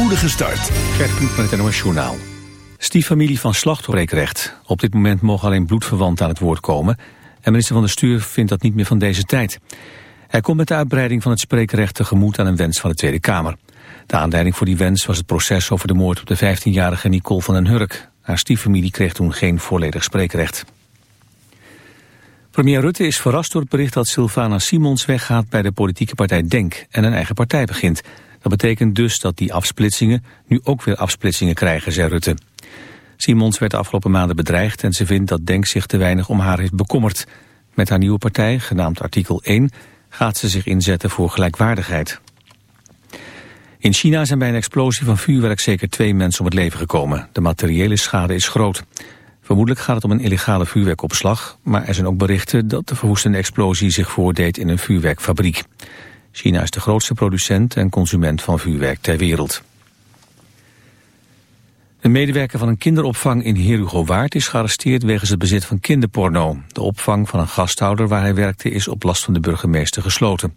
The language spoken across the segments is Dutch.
spoedige start. Gert Kluk met het NOS Journaal. Stieffamilie van slachtofferdrecht. Op dit moment mogen alleen bloedverwanten aan het woord komen... en minister van de Stuur vindt dat niet meer van deze tijd. Hij komt met de uitbreiding van het spreekrecht tegemoet aan een wens van de Tweede Kamer. De aanleiding voor die wens was het proces over de moord op de 15-jarige Nicole van den Hurk. Haar stieffamilie kreeg toen geen volledig spreekrecht. Premier Rutte is verrast door het bericht dat Sylvana Simons weggaat bij de politieke partij DENK en een eigen partij begint. Dat betekent dus dat die afsplitsingen nu ook weer afsplitsingen krijgen, zei Rutte. Simons werd de afgelopen maanden bedreigd en ze vindt dat DENK zich te weinig om haar heeft bekommerd. Met haar nieuwe partij, genaamd artikel 1, gaat ze zich inzetten voor gelijkwaardigheid. In China zijn bij een explosie van vuurwerk zeker twee mensen om het leven gekomen. De materiële schade is groot. Vermoedelijk gaat het om een illegale vuurwerkopslag, maar er zijn ook berichten dat de verwoestende explosie zich voordeed in een vuurwerkfabriek. China is de grootste producent en consument van vuurwerk ter wereld. Een medewerker van een kinderopvang in Herugowaard is gearresteerd wegens het bezit van kinderporno. De opvang van een gasthouder waar hij werkte is op last van de burgemeester gesloten.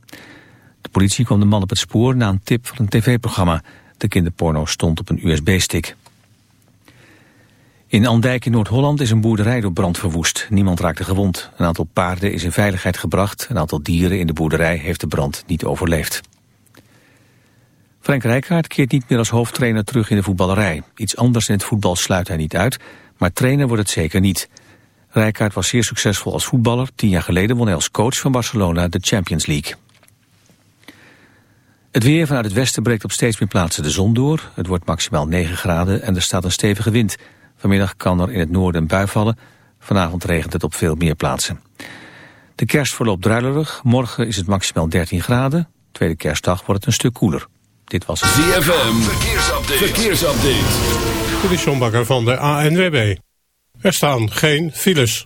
De politie kwam de man op het spoor na een tip van een tv-programma. De kinderporno stond op een USB-stick. In Andijk in Noord-Holland is een boerderij door brand verwoest. Niemand raakte gewond. Een aantal paarden is in veiligheid gebracht. Een aantal dieren in de boerderij heeft de brand niet overleefd. Frank Rijkaard keert niet meer als hoofdtrainer terug in de voetballerij. Iets anders in het voetbal sluit hij niet uit, maar trainer wordt het zeker niet. Rijkaard was zeer succesvol als voetballer. Tien jaar geleden won hij als coach van Barcelona de Champions League. Het weer vanuit het westen breekt op steeds meer plaatsen de zon door. Het wordt maximaal 9 graden en er staat een stevige wind. Vanmiddag kan er in het noorden een bui vallen. Vanavond regent het op veel meer plaatsen. De kerst verloopt druilerig. Morgen is het maximaal 13 graden. Tweede kerstdag wordt het een stuk koeler. Dit was ZFM. Verkeersupdate. Verkeersupdate. Dit is John Bakker van de ANWB. Er staan geen files.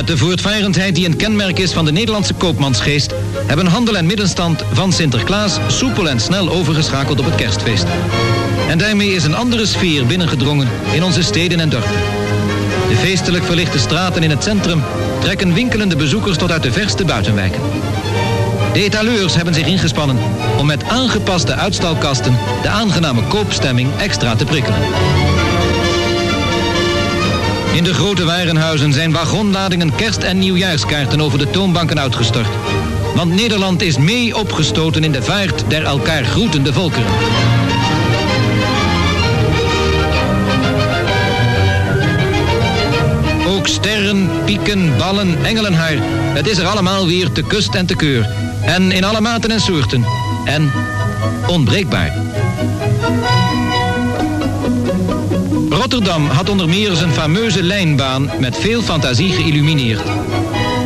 met de voortvarendheid die een kenmerk is van de Nederlandse koopmansgeest... hebben handel en middenstand van Sinterklaas soepel en snel overgeschakeld op het kerstfeest. En daarmee is een andere sfeer binnengedrongen in onze steden en dorpen. De feestelijk verlichte straten in het centrum trekken winkelende bezoekers tot uit de verste buitenwijken. De etaleurs hebben zich ingespannen om met aangepaste uitstalkasten de aangename koopstemming extra te prikkelen. In de grote warenhuizen zijn wagonladingen kerst- en nieuwjaarskaarten over de toonbanken uitgestort. Want Nederland is mee opgestoten in de vaart der elkaar groetende volkeren. Ook sterren, pieken, ballen, engelenhaar. Het is er allemaal weer te kust en te keur. En in alle maten en soorten. En onbreekbaar. Rotterdam had onder meer zijn fameuze lijnbaan met veel fantasie geïllumineerd.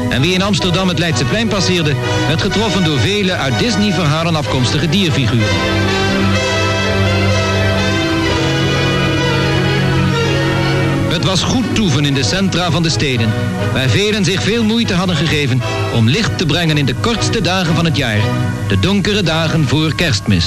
En wie in Amsterdam het Leidseplein passeerde, werd getroffen door vele uit Disney-verhalen afkomstige dierfiguren. Het was goed toeven in de centra van de steden, waar velen zich veel moeite hadden gegeven om licht te brengen in de kortste dagen van het jaar, de donkere dagen voor kerstmis.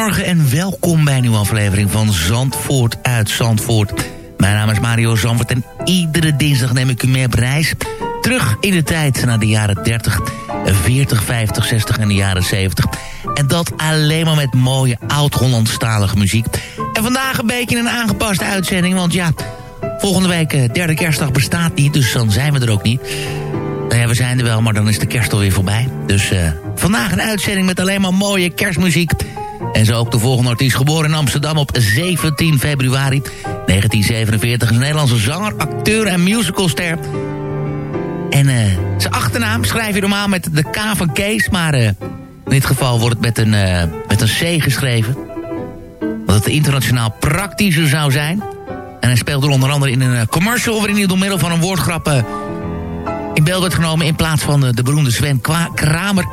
Goedemorgen en welkom bij een nieuwe aflevering van Zandvoort uit Zandvoort. Mijn naam is Mario Zandvoort en iedere dinsdag neem ik u mee op reis. Terug in de tijd naar de jaren 30, 40, 50, 60 en de jaren 70. En dat alleen maar met mooie oud-Hollandstalige muziek. En vandaag een beetje een aangepaste uitzending, want ja... Volgende week, eh, derde kerstdag, bestaat niet, dus dan zijn we er ook niet. Nou ja, we zijn er wel, maar dan is de kerst alweer voorbij. Dus eh, vandaag een uitzending met alleen maar mooie kerstmuziek. En zo ook de volgende artiest, geboren in Amsterdam op 17 februari 1947. Een Nederlandse zanger, acteur en musicalster. En eh, zijn achternaam schrijf je normaal met de K van Kees, maar eh, in dit geval wordt het met een, eh, met een C geschreven. Wat het internationaal praktischer zou zijn. En hij speelt er onder andere in een commercial... waarin hij door middel van een woordgrap in beeld werd genomen... in plaats van de, de beroemde Sven Kramer.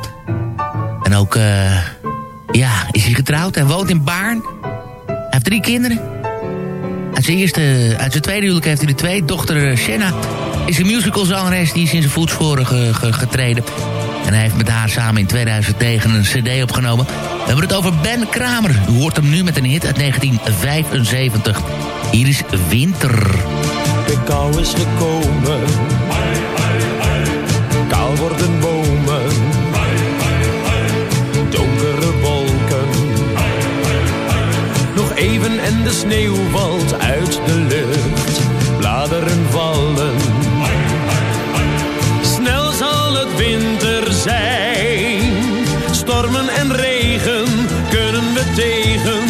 En ook, ja, is hij getrouwd. Hij woont in Baarn. Hij heeft drie kinderen. Uit zijn, uit zijn tweede huwelijk heeft hij er twee. Dochter eh, Shanna is een musicalzangeres... die is in zijn voetsporen ge- ge- getreden. En hij heeft met haar samen in 2009 een cd opgenomen. We hebben het over Ben Kramer. U hoort hem nu met een hit uit 1975. Hier is Winter. De kou is gekomen. Kaal worden bomen. En de sneeuw valt uit de lucht. Bladeren vallen. Snel zal het winter zijn. Stormen en regen kunnen we tegen.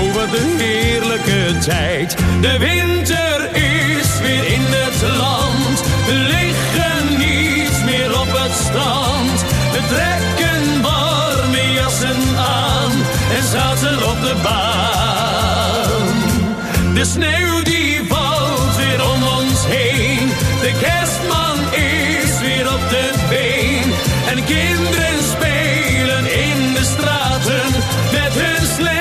Over de heerlijke tijd. De winter is weer in het land. We liggen niet meer op het strand. We trekken warme jassen aan en zaten op de baan. De sneeuw die valt weer om ons heen. De kerstman is weer op de been. En kinderen spelen in de straten met hun slee.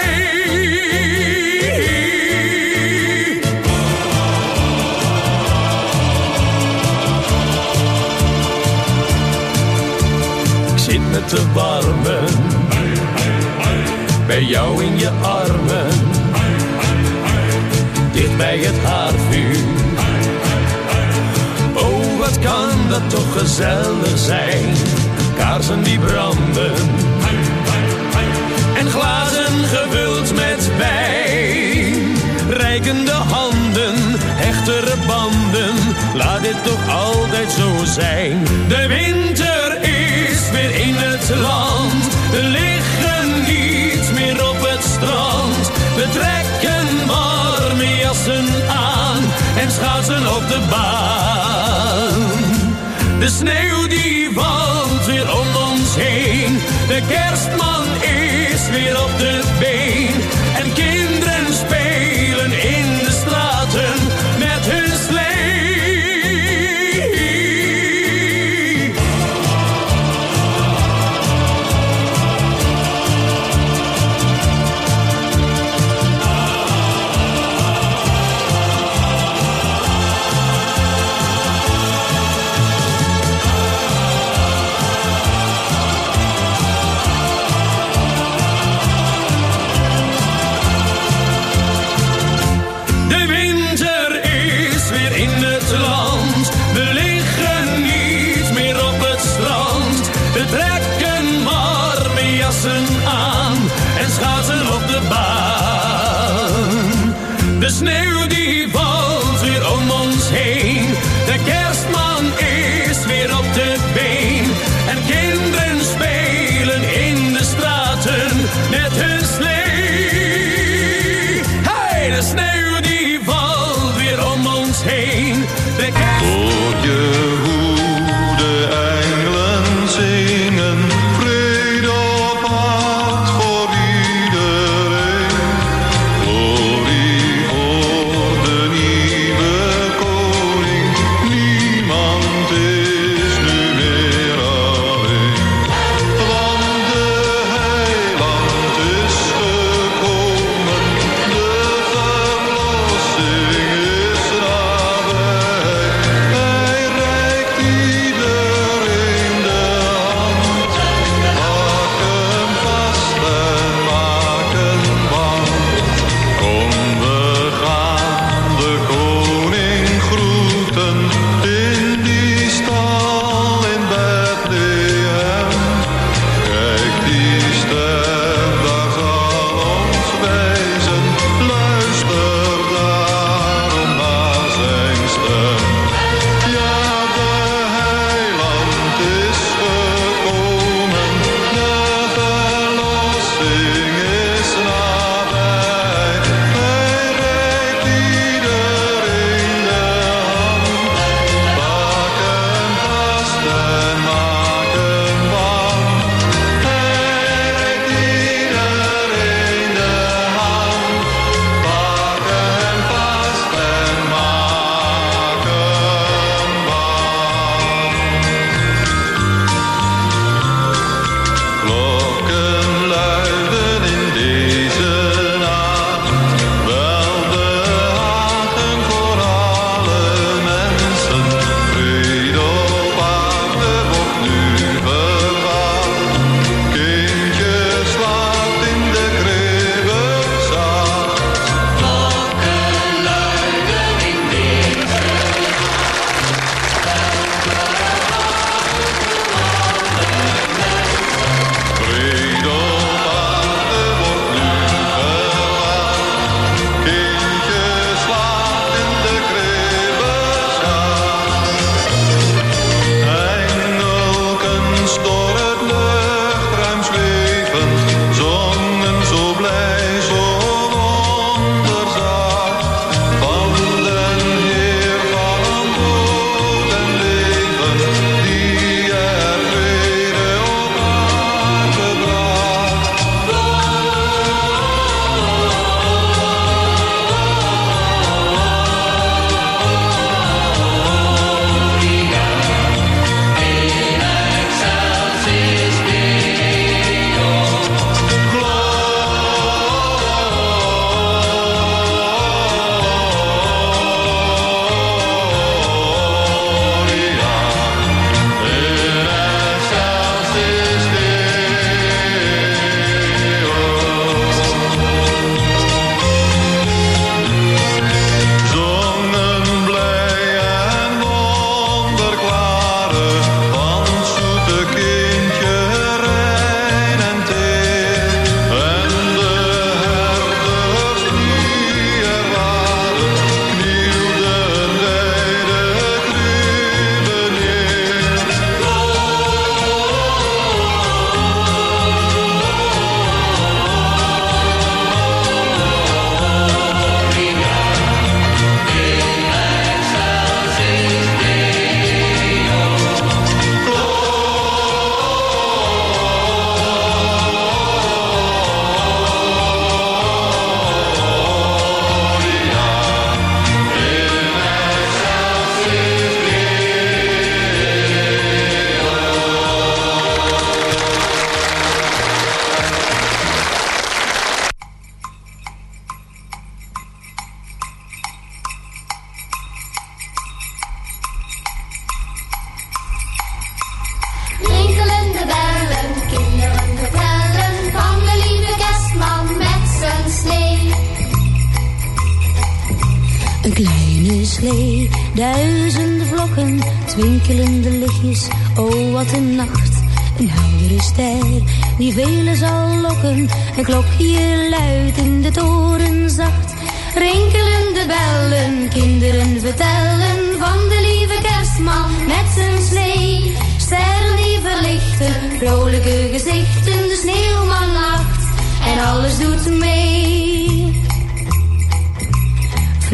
Ik zit met te warmen. Bij jou in je armen. Bij het haardvuur. Oh, wat kan dat toch gezellig zijn. Kaarsen die branden. En glazen gevuld met wijn. Rijkende handen, hechtere banden. Laat dit toch altijd zo zijn. De winter is weer in het land. We liggen niet meer op het strand. We trekken aan en schaatsen op de baan. De sneeuw die valt weer om ons heen. De kerstman is weer op de been.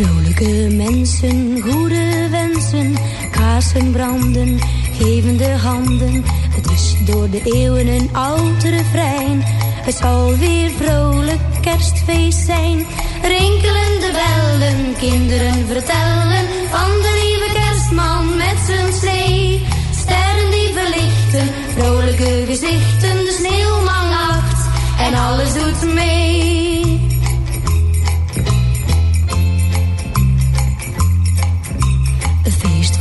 Vrolijke mensen, goede wensen, kaarsen branden, geven de handen. Het is door de eeuwen een oud refrein. Het zal weer vrolijk kerstfeest zijn. Rinkelende bellen, kinderen vertellen van de lieve kerstman met zijn slee. Sterren die verlichten, vrolijke gezichten, de sneeuwman lacht en alles doet mee.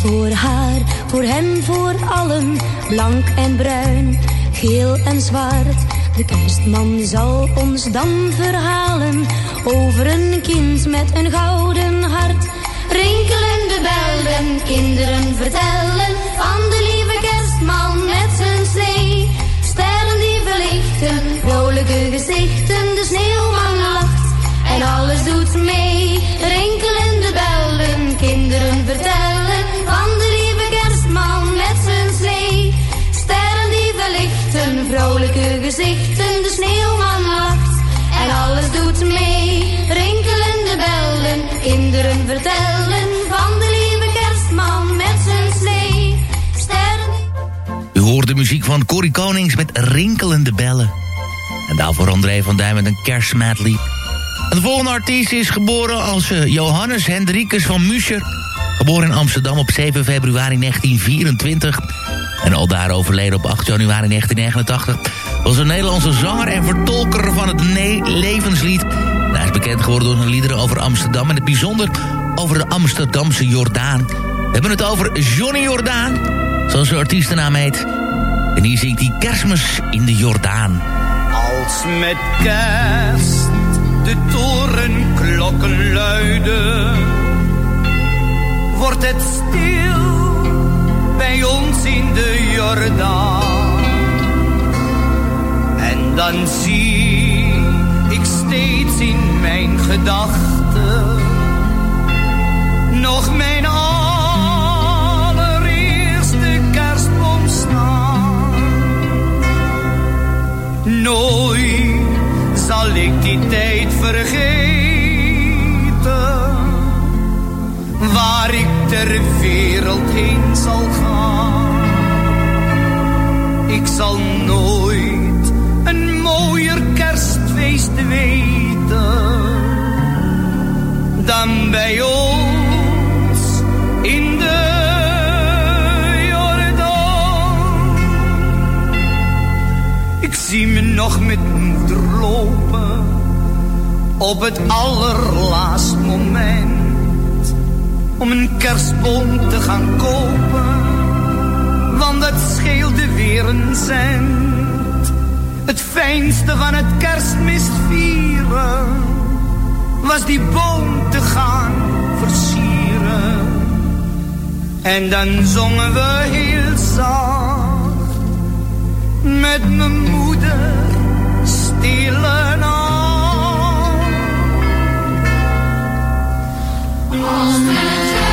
Voor haar, voor hem, voor allen, blank en bruin, geel en zwart. De kerstman zal ons dan verhalen over een kind met een gouden hart. Rinkelende bellen, kinderen vertellen van de lieve kerstman met zijn slee. Sterren die verlichten, vrolijke gezichten, de sneeuwman lacht en alles doet mee. Rinkelende bellen, kinderen vertellen vrolijke gezichten, de sneeuwman lacht en alles doet mee. Rinkelende bellen, kinderen vertellen van de lieve kerstman met zijn slee. Sterren U hoort de muziek van Corrie Konings met rinkelende bellen. En daarvoor André van Duin met een kerstmedley. De volgende artiest is geboren als eh, Johannes Hendrikus van Muscher. Geboren in Amsterdam op 7 februari 1924. En al daar overleden op 8 januari 1989. Was een Nederlandse zanger en vertolker van het ne- levenslied. En hij is bekend geworden door zijn liederen over Amsterdam. En het bijzonder over de Amsterdamse Jordaan. We hebben het over Johnny Jordaan. Zoals zijn artiestennaam heet. En hier zingt hij kerstmis in de Jordaan. Als met kerst de torenklokken luiden, wordt het stil bij ons in de Jordaan. En dan zie ik steeds in mijn gedachten nog mijn allereerste kerstboom staan. Nooit zal ik die tijd vergeten, waar ik ter wereld heen zal gaan. Ik zal nooit een mooier kerstfeest weten dan bij ons in de Jordaan. Ik zie me nog met moeder lopen op het allerlaatst moment om een kerstboom te gaan kopen, want dat scheelde weer een cent. Het fijnste van het kerstmis vieren was die boom te gaan versieren. En dan zongen we heel zacht met mijn moeder stille nacht. Als met huis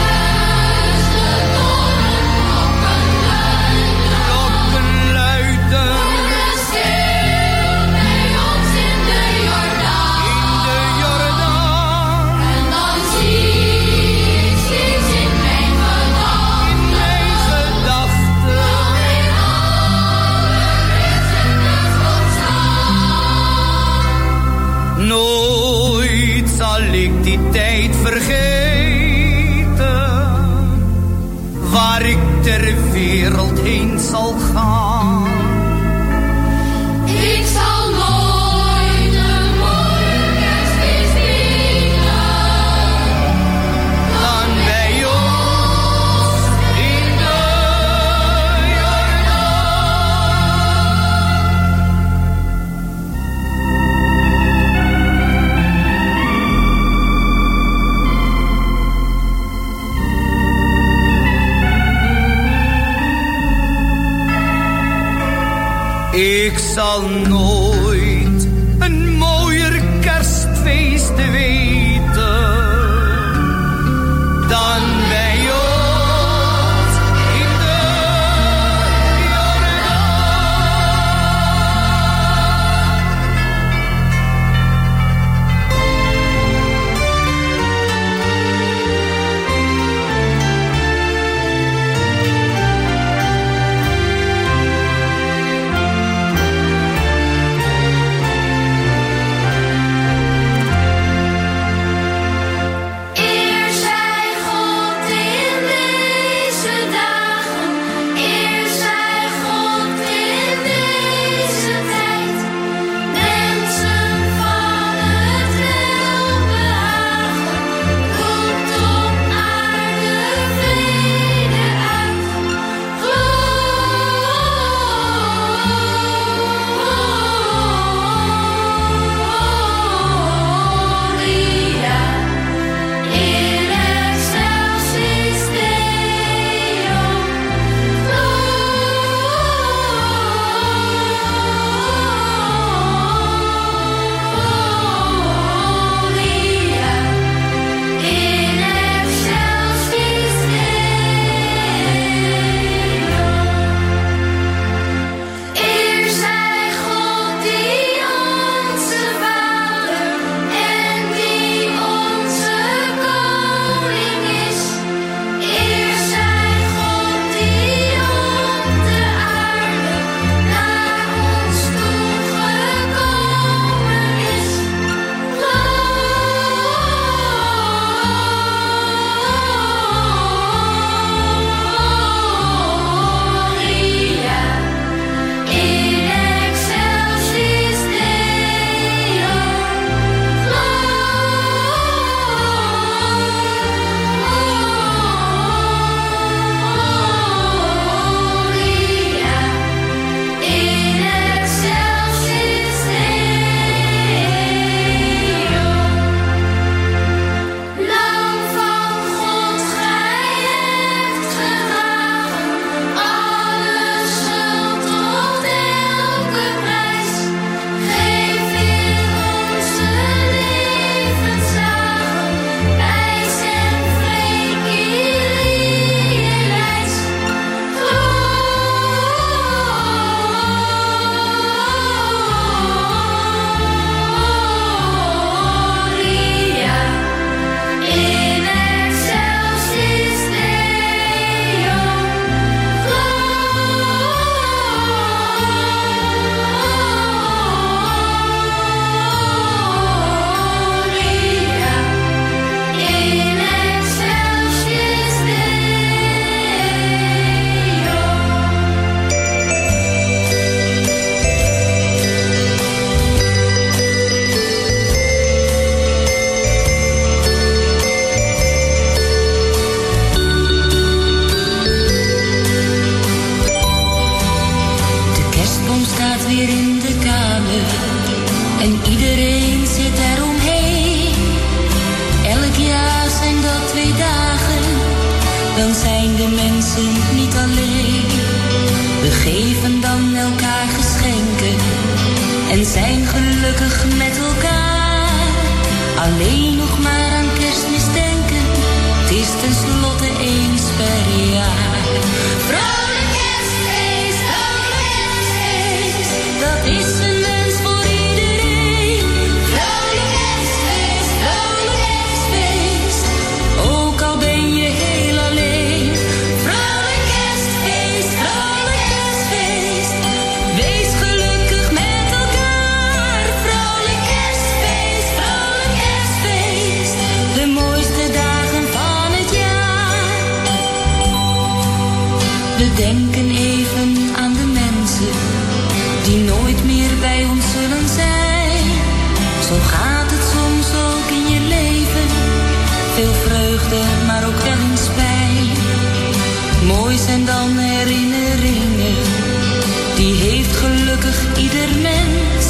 ieder mens.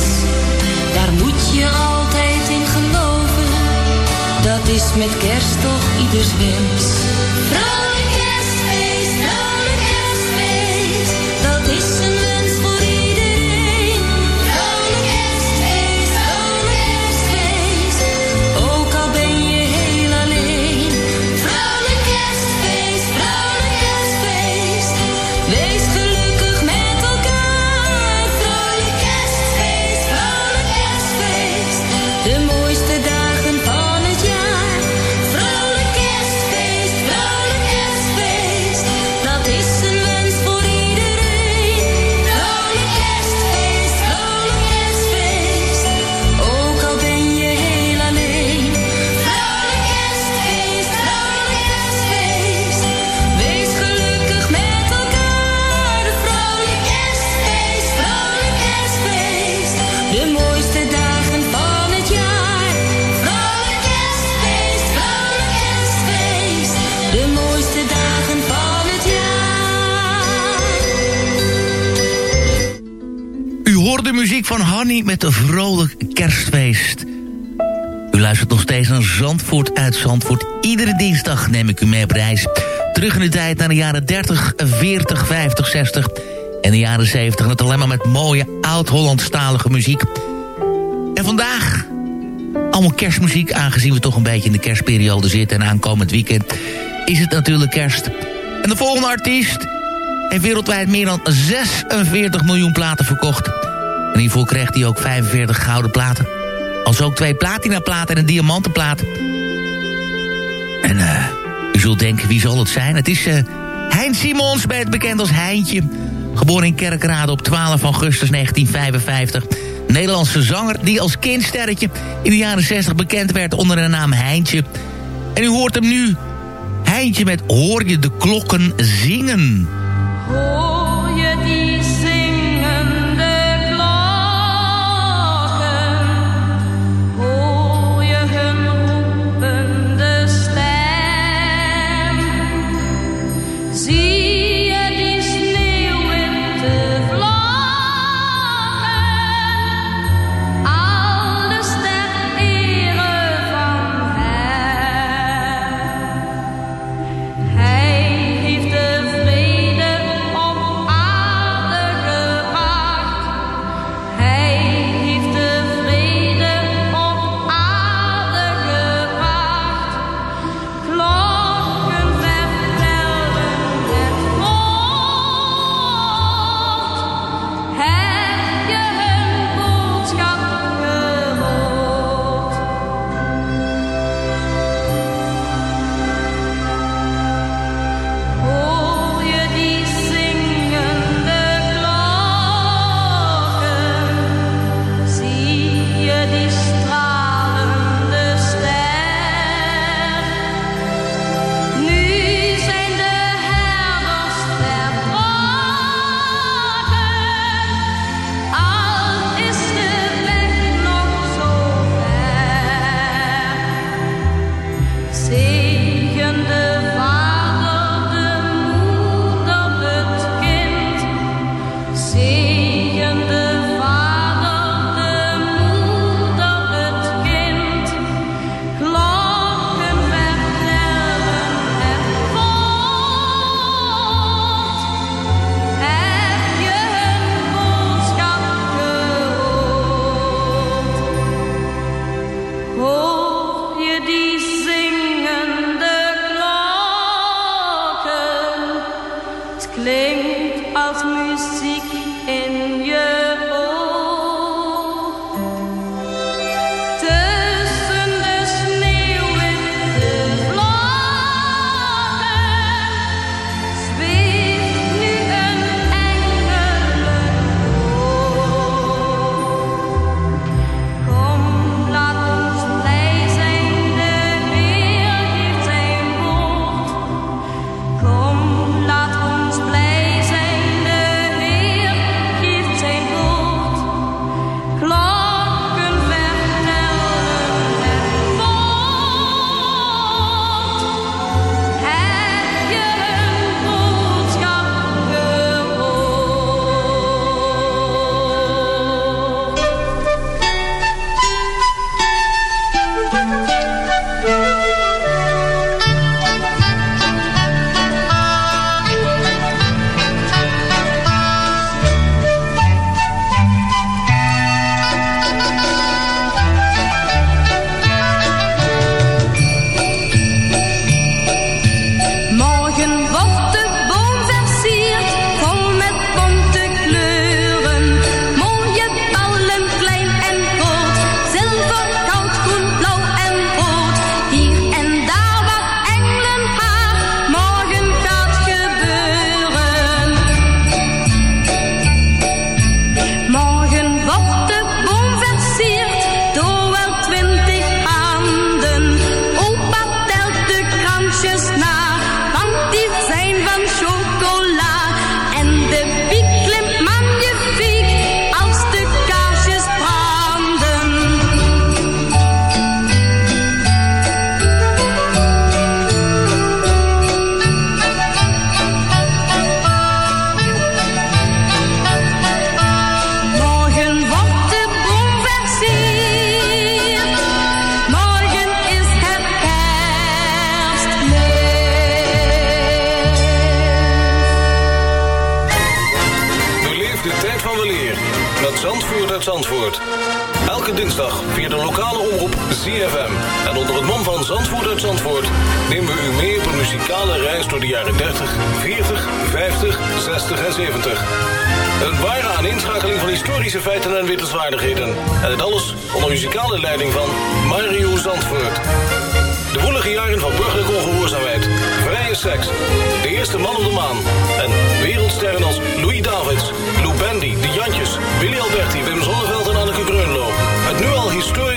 Daar moet je altijd in geloven. Dat is met kerst toch ieders wens. Honey met een vrolijk kerstfeest. U luistert nog steeds naar Zandvoort uit Zandvoort. Iedere dinsdag neem ik u mee op reis. Terug in de tijd naar de jaren 30, 40, 50, 60 en de jaren 70. En het alleen maar met mooie oud-Hollandstalige muziek. En vandaag allemaal kerstmuziek, aangezien we toch een beetje in de kerstperiode zitten... en aankomend weekend is het natuurlijk kerst. En de volgende artiest heeft wereldwijd meer dan 46 miljoen platen verkocht. En hiervoor kreeg hij ook 45 gouden platen. Als ook twee platinaplaten en een diamantenplaat. En eh, u zult denken, wie zal het zijn? Het is eh Hein Simons, bekend als Heintje. Geboren in Kerkrade op 12 augustus 1955. Nederlandse zanger die als kindsterretje in de jaren 60 bekend werd onder de naam Heintje. En u hoort hem nu. Heintje met Hoor je de klokken zingen. Hoor je die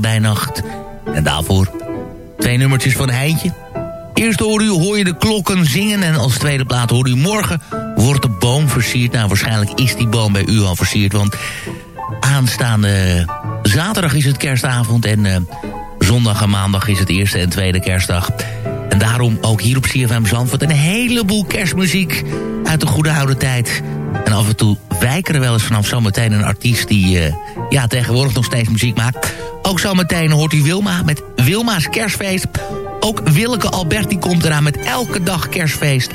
bij nacht. En daarvoor twee nummertjes van Heintje. Eerst hoor, u, hoor je de klokken zingen en als tweede plaat hoor u morgen wordt de boom versierd. Nou, waarschijnlijk is die boom bij u al versierd, want aanstaande zaterdag is het kerstavond en eh, zondag en maandag is het eerste en tweede kerstdag. En daarom ook hier op CFM Zandvoort een heleboel kerstmuziek uit de goede oude tijd. En af en toe wijken er wel eens vanaf zometeen een artiest die eh, ja, tegenwoordig nog steeds muziek maakt. Ook zometeen hoort u Wilma met Wilma's kerstfeest. Ook Willeke Alberti komt eraan met elke dag kerstfeest.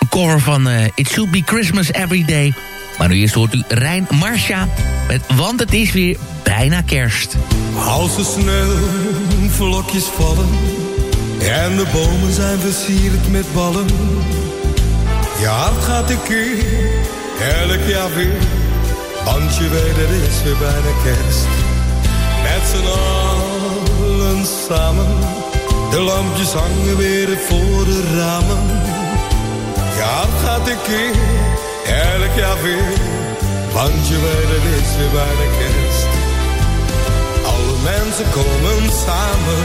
Een cover van eh, It Should Be Christmas Every Day. Maar nu eerst hoort u Rijn Marsha met Want het is weer bijna kerst. Als er sneeuwvlokjes vallen en de bomen zijn versierd met ballen. Je hart gaat een keer, elk jaar weer, want je weet het is weer bijna kerst. Met z'n allen samen, de lampjes hangen weer voor de ramen. Hart gaat een keer, elk jaar weer, want je weet het is weer bijna kerst. Alle mensen komen samen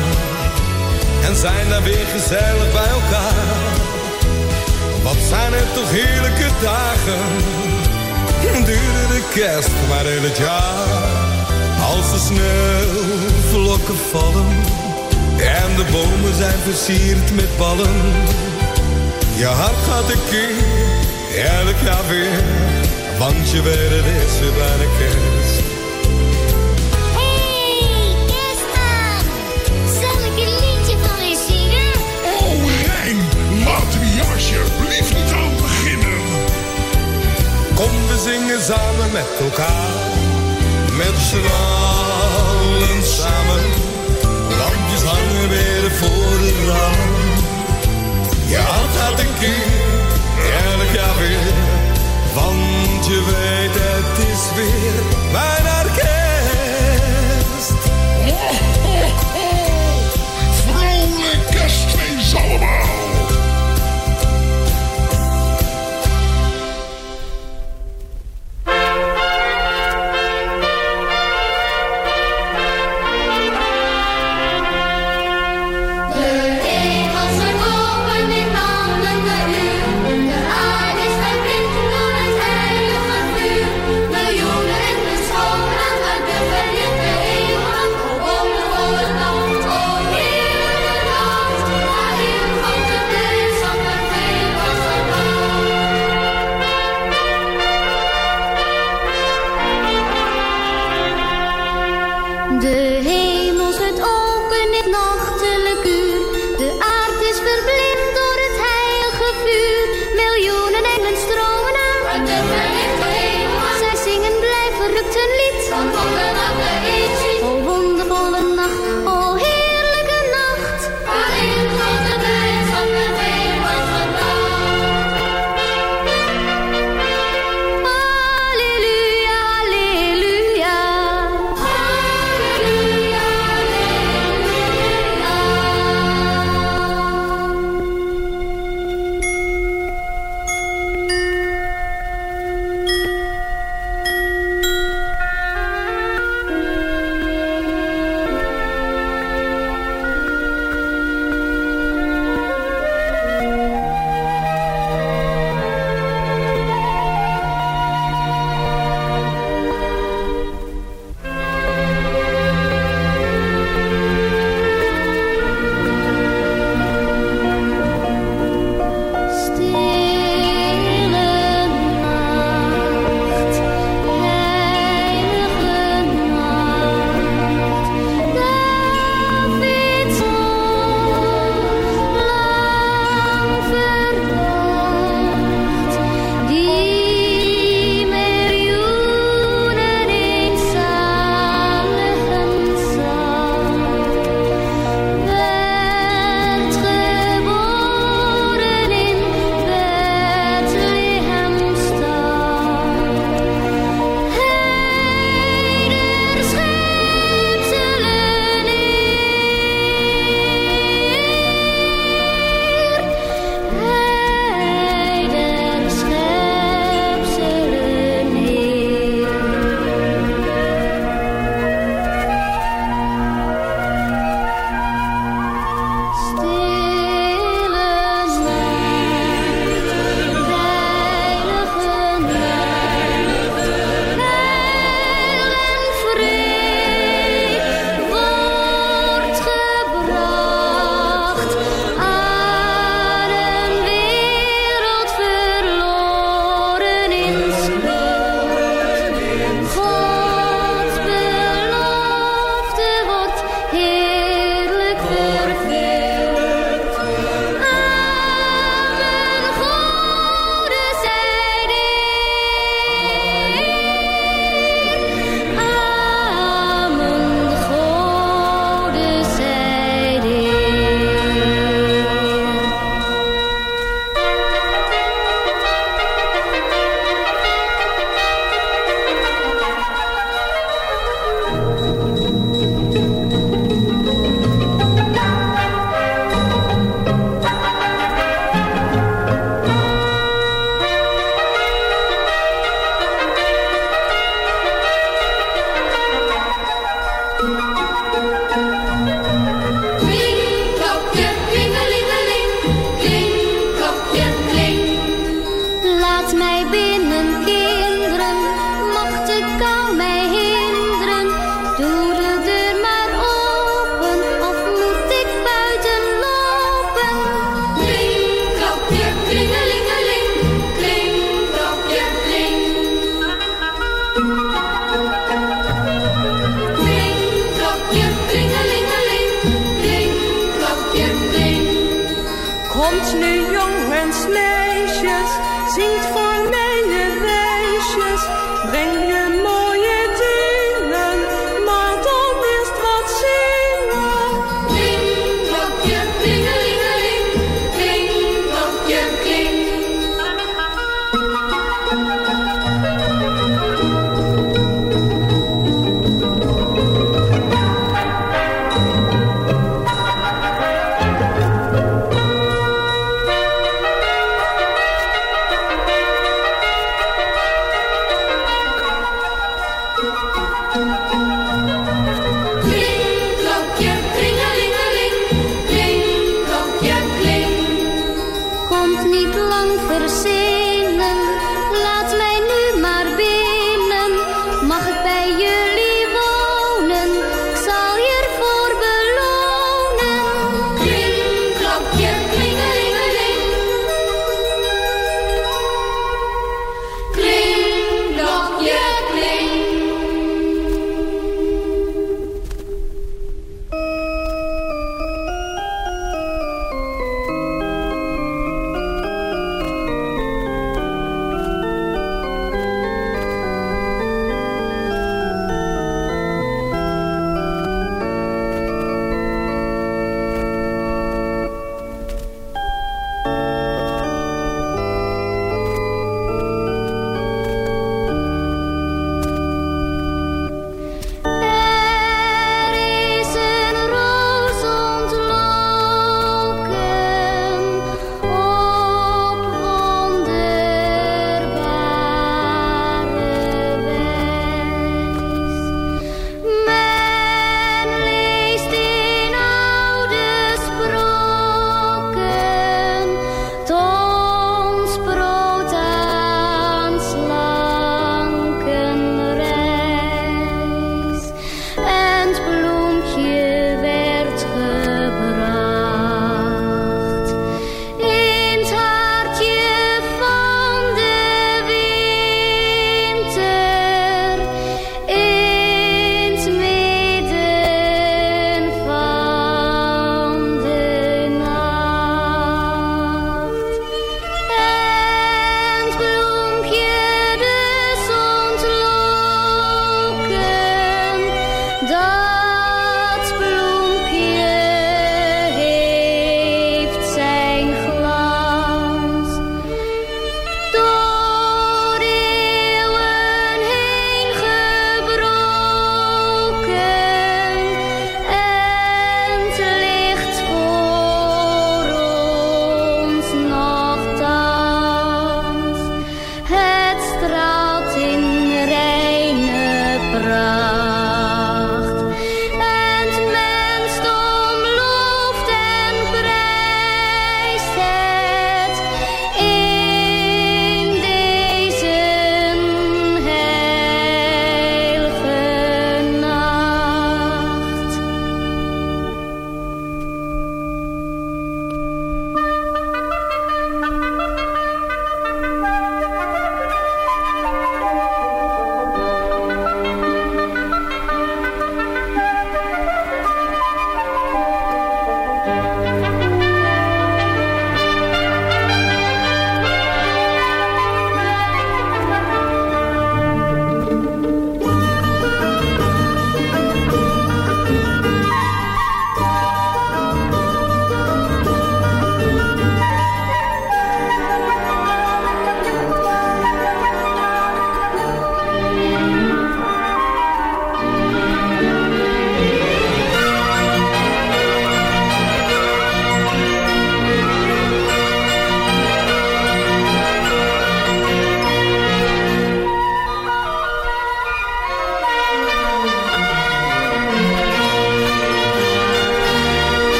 en zijn daar weer gezellig bij elkaar. Wat zijn het toch heerlijke dagen. Duurde de kerst maar heel het jaar. Als de sneeuwvlokken vallen. En de bomen zijn versierd met ballen. Je hart gaat een keer, elk jaar weer. Want je weet het is weer bijna kerst. alsjeblieft niet aan beginnen. Kom, we zingen samen met elkaar. Met z'n allen samen. Lampjes hangen weer voor de raam. Je hart gaat een keer, elk jaar weer. Want je weet, het is weer mijn orkest. Ho, ho, ho. Vrolijk kerstfeest allemaal.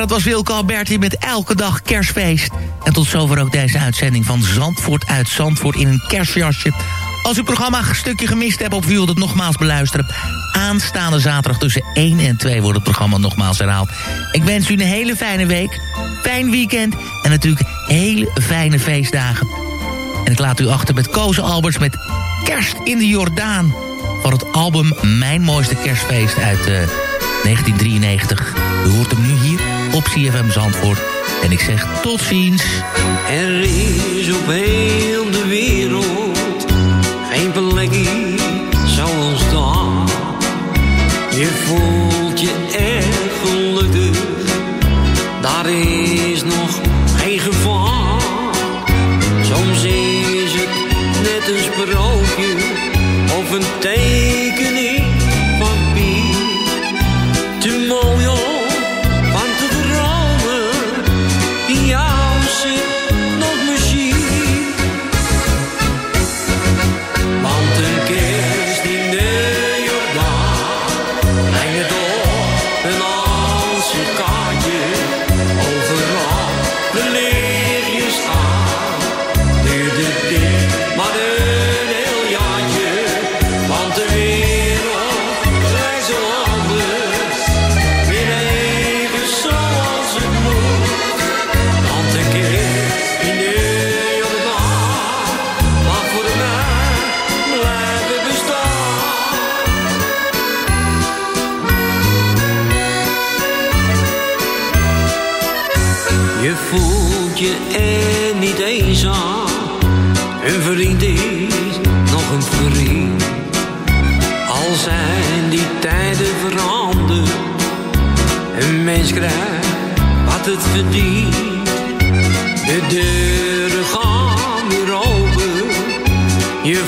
Dat was Wilco Alberti met Elke Dag Kerstfeest. En tot zover ook deze uitzending van Zandvoort uit Zandvoort in een kerstjasje. Als u het programma een stukje gemist hebt of wilt het nogmaals beluisteren... aanstaande zaterdag tussen 1 en 2 wordt het programma nogmaals herhaald. Ik wens u een hele fijne week, fijn weekend en natuurlijk hele fijne feestdagen. En ik laat u achter met Koos Alberts met Kerst in de Jordaan... van het album Mijn Mooiste Kerstfeest uit eh, 1993. U hoort hem nu hier op CFM Zandvoort. En ik zeg tot ziens. Er is op heel de wereld geen plekje zoals daar. Je voelt je echt gelukkig, daar is nog geen gevaar. Soms is het net een sprookje of een tekening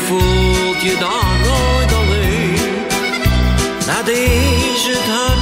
voelt je dan nooit alleen. Na deze dag.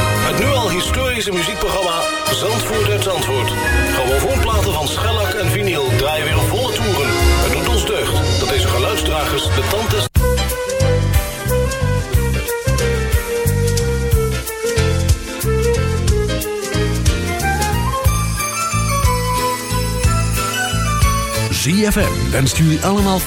Historische muziekprogramma Zandvoort uit Zandvoort. Grammofoonplaten van schellak en vinyl draaien weer volle toeren. Het doet ons deugd dat deze geluidsdragers de tand des... ZFM wenst jullie allemaal